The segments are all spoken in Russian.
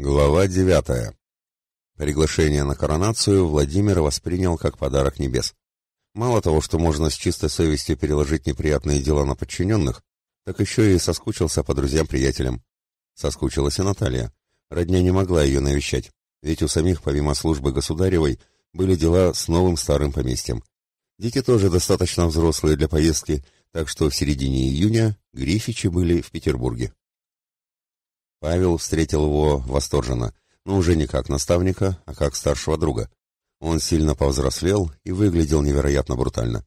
Глава девятая. Приглашение на коронацию Владимир воспринял как подарок небес. Мало того, что можно с чистой совестью переложить неприятные дела на подчиненных, так еще и соскучился по друзьям-приятелям. Соскучилась и Наталья. Родня не могла ее навещать, ведь у самих, помимо службы государевой, были дела с новым старым поместьем. Дети тоже достаточно взрослые для поездки, так что в середине июня Грифичи были в Петербурге. Павел встретил его восторженно, но уже не как наставника, а как старшего друга. Он сильно повзрослел и выглядел невероятно брутально.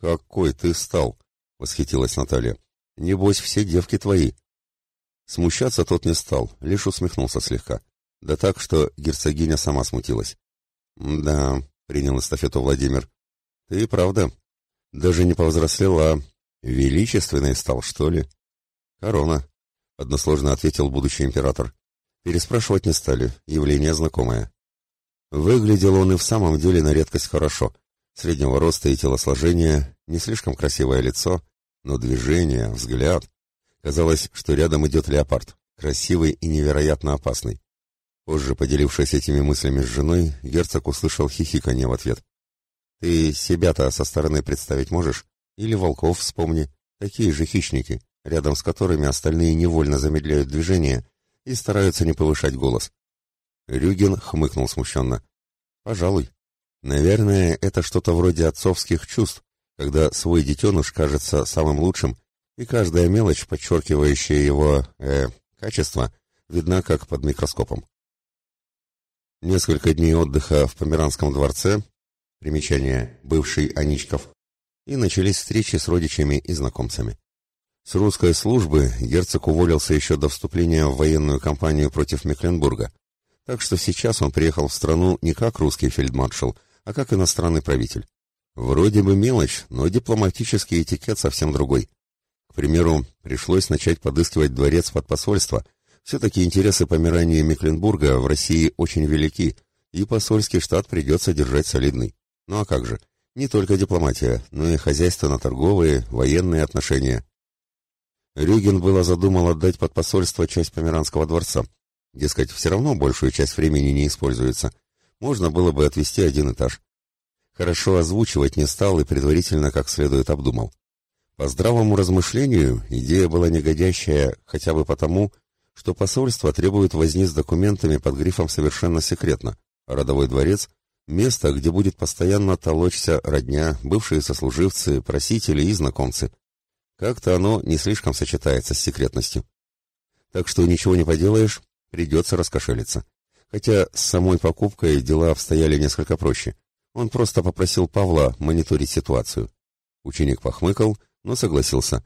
«Какой ты стал!» — восхитилась Наталья. «Небось, все девки твои». Смущаться тот не стал, лишь усмехнулся слегка. Да так, что герцогиня сама смутилась. «Да», — принял эстафету Владимир. «Ты правда. Даже не повзрослел, а величественный стал, что ли?» «Корона», односложно ответил будущий император. Переспрашивать не стали, явление знакомое. Выглядел он и в самом деле на редкость хорошо. Среднего роста и телосложения, не слишком красивое лицо, но движение, взгляд. Казалось, что рядом идет леопард, красивый и невероятно опасный. Позже, поделившись этими мыслями с женой, герцог услышал хихиканье в ответ. «Ты себя-то со стороны представить можешь? Или волков вспомни. Такие же хищники рядом с которыми остальные невольно замедляют движение и стараются не повышать голос. Рюгин хмыкнул смущенно. «Пожалуй. Наверное, это что-то вроде отцовских чувств, когда свой детеныш кажется самым лучшим, и каждая мелочь, подчеркивающая его, э, качество, видна как под микроскопом. Несколько дней отдыха в Померанском дворце, примечание, бывший Аничков, и начались встречи с родичами и знакомцами. С русской службы герцог уволился еще до вступления в военную кампанию против Мекленбурга, так что сейчас он приехал в страну не как русский фельдмаршал, а как иностранный правитель. Вроде бы мелочь, но дипломатический этикет совсем другой. К примеру, пришлось начать подыскивать дворец под посольство. Все-таки интересы Померании и Мекленбурга в России очень велики, и посольский штат придется держать солидный. Ну а как же? Не только дипломатия, но и хозяйственно-торговые, военные отношения. Рюген было задумал отдать под посольство часть Померанского дворца. Дескать, все равно большую часть времени не используется. Можно было бы отвести один этаж. Хорошо озвучивать не стал и предварительно как следует обдумал. По здравому размышлению, идея была негодящая хотя бы потому, что посольство требует возни с документами под грифом «совершенно секретно», родовой дворец — место, где будет постоянно толочься родня, бывшие сослуживцы, просители и знакомцы. Как-то оно не слишком сочетается с секретностью. Так что ничего не поделаешь, придется раскошелиться. Хотя с самой покупкой дела обстояли несколько проще. Он просто попросил Павла мониторить ситуацию. Ученик похмыкал, но согласился.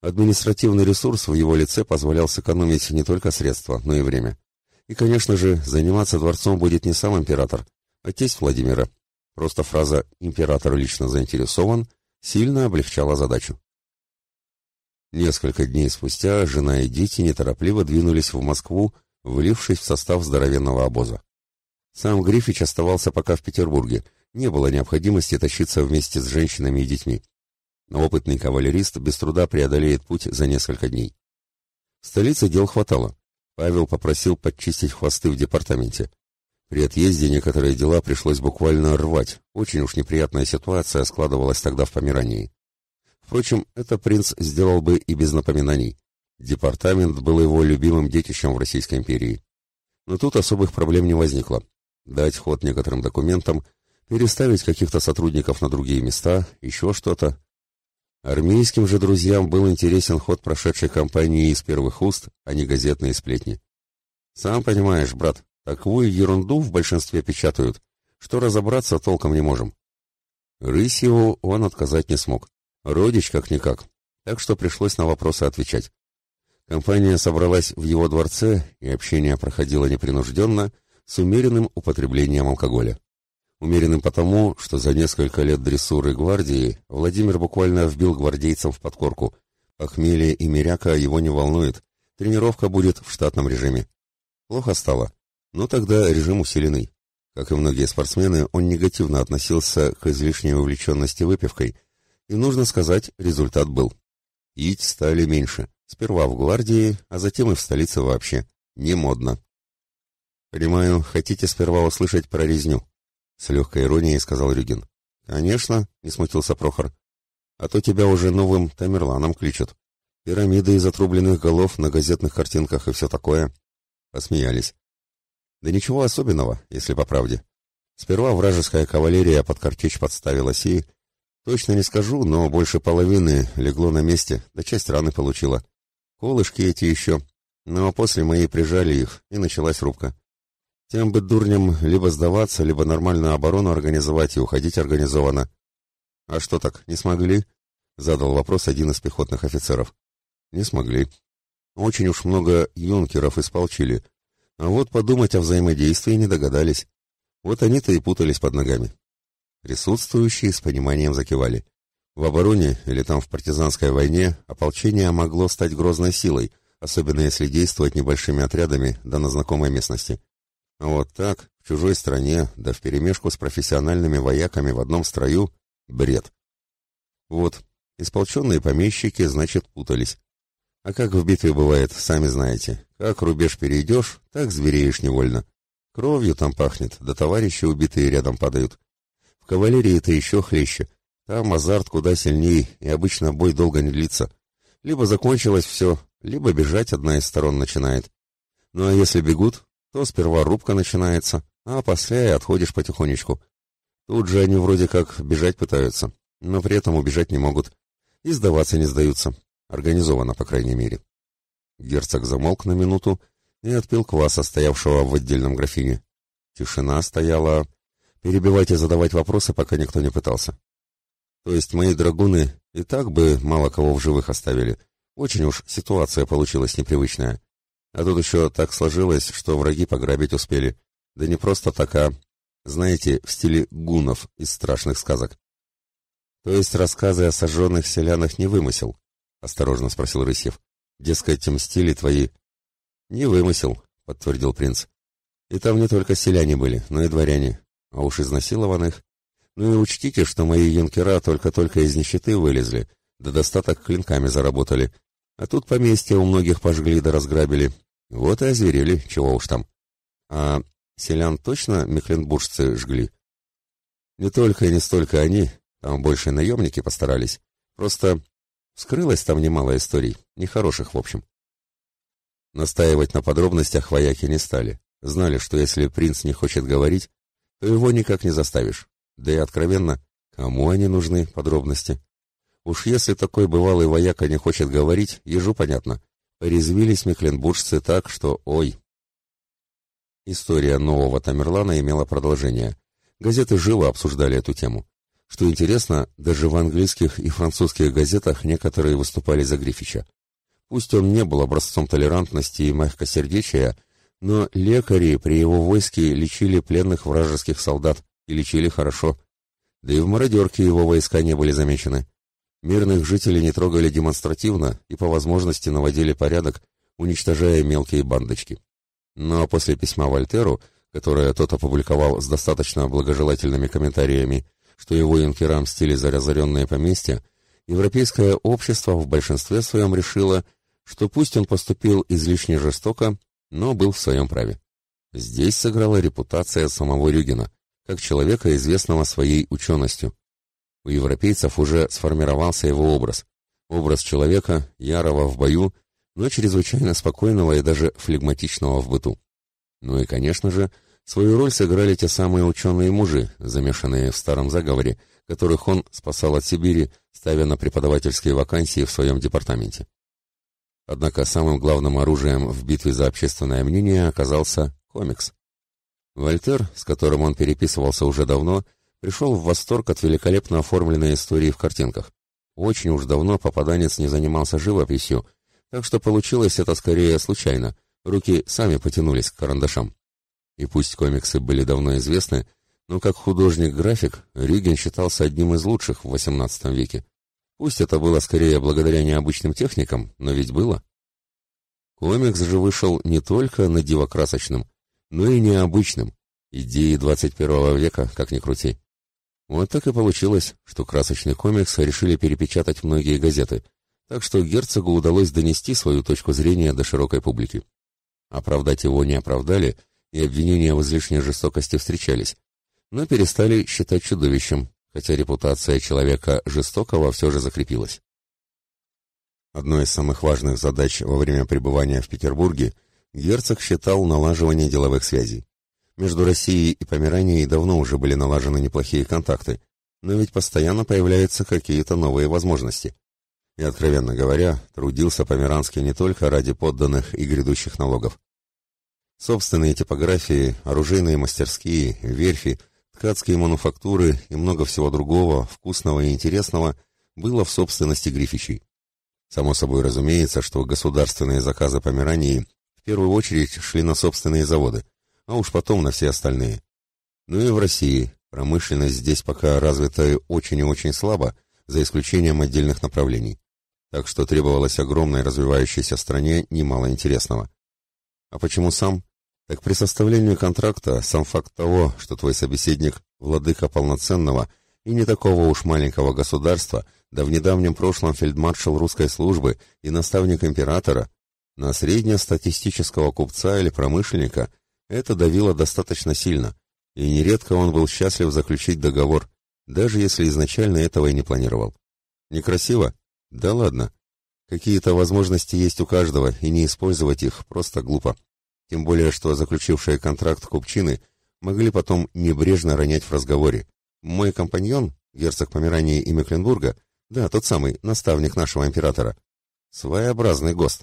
Административный ресурс в его лице позволял сэкономить не только средства, но и время. И, конечно же, заниматься дворцом будет не сам император, а тесть Владимира. Просто фраза «император лично заинтересован» сильно облегчала задачу. Несколько дней спустя жена и дети неторопливо двинулись в Москву, влившись в состав здоровенного обоза. Сам Грифич оставался пока в Петербурге, не было необходимости тащиться вместе с женщинами и детьми. Но опытный кавалерист без труда преодолеет путь за несколько дней. В столице дел хватало. Павел попросил подчистить хвосты в департаменте. При отъезде некоторые дела пришлось буквально рвать. Очень уж неприятная ситуация складывалась тогда в Померании. Впрочем, это принц сделал бы и без напоминаний. Департамент был его любимым детищем в Российской империи. Но тут особых проблем не возникло. Дать ход некоторым документам, переставить каких-то сотрудников на другие места, еще что-то. Армейским же друзьям был интересен ход прошедшей кампании из первых уст, а не газетные сплетни. Сам понимаешь, брат, такую ерунду в большинстве печатают, что разобраться толком не можем. Рысьеву он отказать не смог. Родич как-никак, так что пришлось на вопросы отвечать. Компания собралась в его дворце, и общение проходило непринужденно, с умеренным употреблением алкоголя. Умеренным потому, что за несколько лет дрессуры гвардии Владимир буквально вбил гвардейцам в подкорку. Похмелье и миряка его не волнует, тренировка будет в штатном режиме. Плохо стало, но тогда режим усиленный. Как и многие спортсмены, он негативно относился к излишней увлеченности выпивкой – и нужно сказать, результат был. Пить стали меньше. Сперва в гвардии, а затем и в столице вообще. Не модно. Понимаю, хотите сперва услышать про резню. С легкой иронией сказал Рюгин. Конечно, не смутился Прохор. А то тебя уже новым Тамерланом кличут. Пирамиды из отрубленных голов на газетных картинках и все такое. Посмеялись. Да ничего особенного, если по правде. Сперва вражеская кавалерия под картечь подставилась и... Точно не скажу, но больше половины легло на месте, да часть раны получила. Колышки эти еще. Но после мои прижали их, и началась рубка. Тем бы дурням либо сдаваться, либо нормальную оборону организовать и уходить организованно. «А что так, не смогли?» — задал вопрос один из пехотных офицеров. «Не смогли. Очень уж много юнкеров исполчили. А вот подумать о взаимодействии не догадались. Вот они-то и путались под ногами. Присутствующие с пониманием закивали. В обороне или там в партизанской войне ополчение могло стать грозной силой, особенно если действовать небольшими отрядами да на знакомой местности. А вот так, в чужой стране, да вперемешку с профессиональными вояками в одном строю — бред. Вот, исполченные помещики, значит, путались. А как в битве бывает, сами знаете. Как рубеж перейдешь, так звереешь невольно. Кровью там пахнет, да товарищи убитые рядом падают. В кавалерии это еще хлеще. Там азарт куда сильней, и обычно бой долго не длится. Либо закончилось все, либо бежать одна из сторон начинает. Ну а если бегут, то сперва рубка начинается, а после и отходишь потихонечку. Тут же они вроде как бежать пытаются, но при этом убежать не могут. И сдаваться не сдаются. Организовано, по крайней мере. Герцог замолк на минуту и отпил кваса, стоявшего в отдельном графине. Тишина стояла. Перебивать и задавать вопросы, пока никто не пытался. То есть мои драгуны и так бы мало кого в живых оставили. Очень уж ситуация получилась непривычная. А тут еще так сложилось, что враги пограбить успели. Да не просто так, а, знаете, в стиле гунов из страшных сказок. То есть рассказы о сожженных селянах не вымысел? Осторожно спросил Рысев. Дескать, мстили твои «Не вымысел», — подтвердил принц. «И там не только селяне были, но и дворяне, а уж изнасилованных. Ну и учтите, что мои юнкера только-только из нищеты вылезли, да достаток клинками заработали. А тут поместья у многих пожгли да разграбили. Вот и озверели, чего уж там. А селян точно мекленбуржцы жгли? Не только и не столько они, там больше наемники постарались. Просто скрылось там немало историй, нехороших в общем. Настаивать на подробностях вояки не стали. Знали, что если принц не хочет говорить, его никак не заставишь. Да и откровенно, кому они нужны, подробности? Уж если такой бывалый вояка не хочет говорить, ежу понятно. Порезвились мекленбуржцы так, что ой. История нового Тамерлана имела продолжение. Газеты живо обсуждали эту тему. Что интересно, даже в английских и французских газетах некоторые выступали за Грифича. Пусть он не был образцом толерантности и мягкосердечия, но лекари при его войске лечили пленных вражеских солдат и лечили хорошо. Да и в мародерке его войска не были замечены. Мирных жителей не трогали демонстративно и по возможности наводили порядок, уничтожая мелкие бандочки. Но после письма Вольтеру, которое тот опубликовал с достаточно благожелательными комментариями, что его юнкерам мстили за разоренные поместья, европейское общество в большинстве своем решило, что пусть он поступил излишне жестоко, но был в своем праве. Здесь сыграла репутация самого Рюгина, как человека, известного своей ученостью. У европейцев уже сформировался его образ. Образ человека, ярого в бою, но чрезвычайно спокойного и даже флегматичного в быту. Ну и, конечно же, свою роль сыграли те самые ученые-мужи, замешанные в старом заговоре, которых он спасал от Сибири, ставя на преподавательские вакансии в своем департаменте. Однако самым главным оружием в битве за общественное мнение оказался комикс. Вольтер, с которым он переписывался уже давно, пришел в восторг от великолепно оформленной истории в картинках. Очень уж давно попаданец не занимался живописью, так что получилось это скорее случайно, руки сами потянулись к карандашам. И пусть комиксы были давно известны, но как художник-график Рюген считался одним из лучших в XVIII веке. Пусть это было скорее благодаря необычным техникам, но ведь было. Комикс же вышел не только на дивокрасочным, но и необычным. Идеи 21 века, как ни крути. Вот так и получилось, что красочный комикс решили перепечатать многие газеты, так что герцогу удалось донести свою точку зрения до широкой публики. Оправдать его не оправдали, и обвинения в излишней жестокости встречались, но перестали считать чудовищем, хотя репутация человека жестокого все же закрепилась. Одной из самых важных задач во время пребывания в Петербурге герцог считал налаживание деловых связей. Между Россией и Померанией давно уже были налажены неплохие контакты, но ведь постоянно появляются какие-то новые возможности. И, откровенно говоря, трудился Померанский не только ради подданных и грядущих налогов. Собственные типографии, оружейные мастерские, верфи, ткацкие мануфактуры и много всего другого, вкусного и интересного, было в собственности Грифичей. Само собой разумеется, что государственные заказы Померании в первую очередь шли на собственные заводы, а уж потом на все остальные. Ну и в России промышленность здесь пока развита очень и очень слабо, за исключением отдельных направлений. Так что требовалось огромной развивающейся стране немало интересного. А почему сам? Так при составлении контракта сам факт того, что твой собеседник – владыка полноценного и не такого уж маленького государства, да в недавнем прошлом фельдмаршал русской службы и наставник императора, на среднестатистического купца или промышленника это давило достаточно сильно, и нередко он был счастлив заключить договор, даже если изначально этого и не планировал. Некрасиво? Да ладно. Какие-то возможности есть у каждого, и не использовать их просто глупо. Тем более, что заключившие контракт купчины могли потом небрежно ронять в разговоре. Мой компаньон, герцог Померании и Мекленбурга, да, тот самый, наставник нашего императора, своеобразный гость.